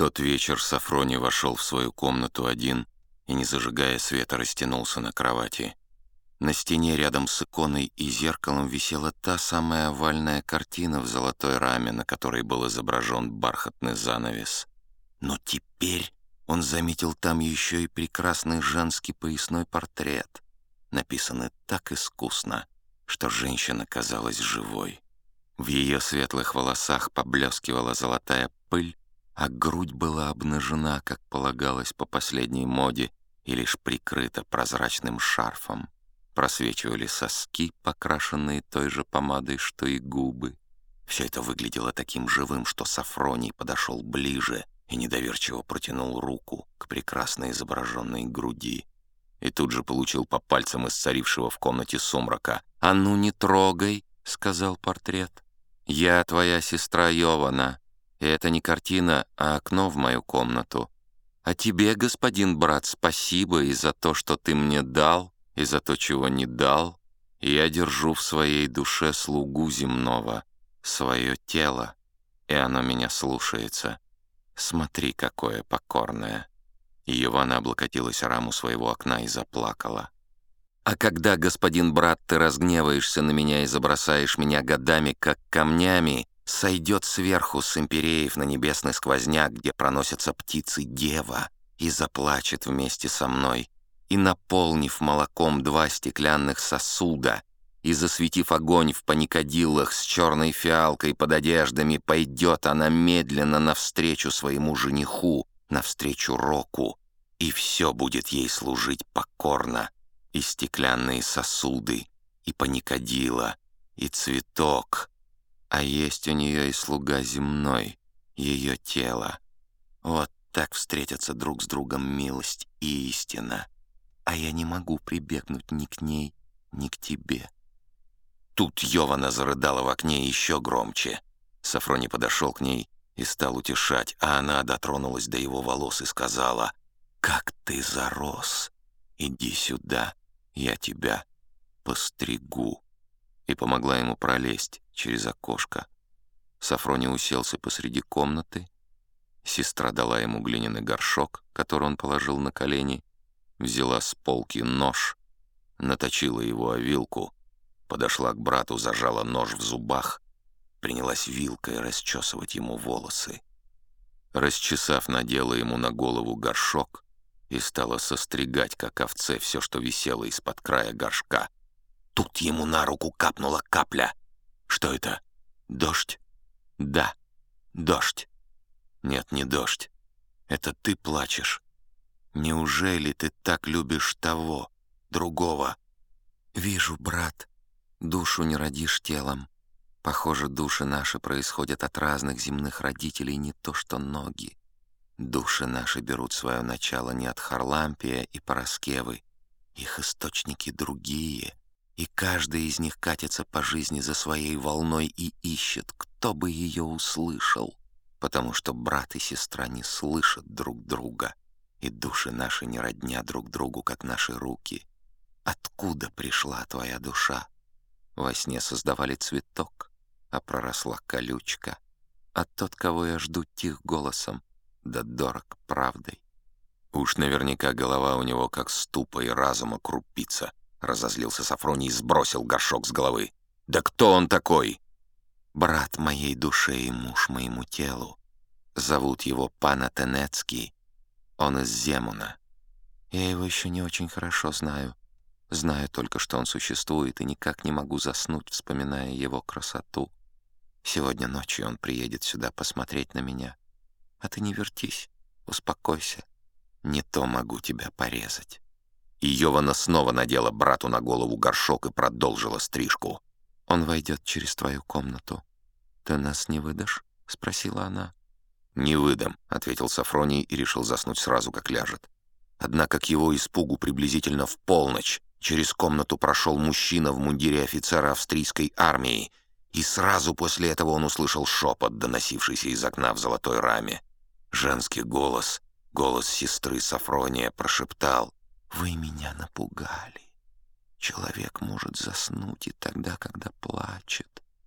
тот вечер Сафрони вошел в свою комнату один и, не зажигая света, растянулся на кровати. На стене рядом с иконой и зеркалом висела та самая овальная картина в золотой раме, на которой был изображен бархатный занавес. Но теперь он заметил там еще и прекрасный женский поясной портрет, написанный так искусно, что женщина казалась живой. В ее светлых волосах поблескивала золотая пыль, а грудь была обнажена, как полагалось по последней моде, и лишь прикрыта прозрачным шарфом. Просвечивали соски, покрашенные той же помадой, что и губы. Все это выглядело таким живым, что Сафроний подошел ближе и недоверчиво протянул руку к прекрасно изображенной груди. И тут же получил по пальцам из царившего в комнате сумрака. «А ну не трогай!» — сказал портрет. «Я твоя сестра Йована, и это не картина, а окно в мою комнату. А тебе, господин брат, спасибо и за то, что ты мне дал, и за то, чего не дал. я держу в своей душе слугу земного, свое тело, и оно меня слушается. Смотри, какое покорное». И Ивана облокотилась раму своего окна и заплакала. «А когда, господин брат, ты разгневаешься на меня и забросаешь меня годами, как камнями, сойдет сверху с импереев на небесный сквозняк, где проносятся птицы дева, и заплачет вместе со мной, и, наполнив молоком два стеклянных сосуда, и, засветив огонь в паникадиллах с черной фиалкой под одеждами, пойдет она медленно навстречу своему жениху, навстречу Року, и все будет ей служить покорно, и стеклянные сосуды, и паникадила, и цветок, а есть у нее и слуга земной, ее тело. Вот так встретятся друг с другом милость и истина. А я не могу прибегнуть ни к ней, ни к тебе. Тут Йована зарыдала в окне еще громче. Сафрони подошел к ней и стал утешать, а она дотронулась до его волос и сказала, «Как ты зарос! Иди сюда, я тебя постригу» и помогла ему пролезть через окошко. Сафрони уселся посреди комнаты. Сестра дала ему глиняный горшок, который он положил на колени, взяла с полки нож, наточила его о вилку, подошла к брату, зажала нож в зубах, принялась вилкой расчесывать ему волосы. Расчесав, надела ему на голову горшок и стала состригать, как овце, все, что висело из-под края горшка — Тут ему на руку капнула капля. Что это? Дождь? Да, дождь. Нет, не дождь. Это ты плачешь. Неужели ты так любишь того, другого? Вижу, брат, душу не родишь телом. Похоже, души наши происходят от разных земных родителей, не то что ноги. Души наши берут свое начало не от Харлампия и Пороскевы. Их источники другие — и каждый из них катится по жизни за своей волной и ищет, кто бы ее услышал, потому что брат и сестра не слышат друг друга, и души наши не родня друг другу, как наши руки. Откуда пришла твоя душа? Во сне создавали цветок, а проросла колючка, а тот, кого я жду тих голосом, да дорог правдой. Уж наверняка голова у него как ступа и разума крупица — Разозлился Сафроний и сбросил горшок с головы. «Да кто он такой?» «Брат моей душе и муж моему телу. Зовут его Пана Тенецкий. Он из Земуна. Я его еще не очень хорошо знаю. Знаю только, что он существует, и никак не могу заснуть, вспоминая его красоту. Сегодня ночью он приедет сюда посмотреть на меня. А ты не вертись, успокойся. Не то могу тебя порезать». И Йована снова надела брату на голову горшок и продолжила стрижку. «Он войдет через твою комнату. Ты нас не выдашь?» — спросила она. «Не выдам», — ответил Сафроний и решил заснуть сразу, как ляжет. Однако к его испугу приблизительно в полночь через комнату прошел мужчина в мундире офицера австрийской армии, и сразу после этого он услышал шепот, доносившийся из окна в золотой раме. Женский голос, голос сестры Сафрония, прошептал вы меня напугали. Человек может заснуть и тогда, когда плачет.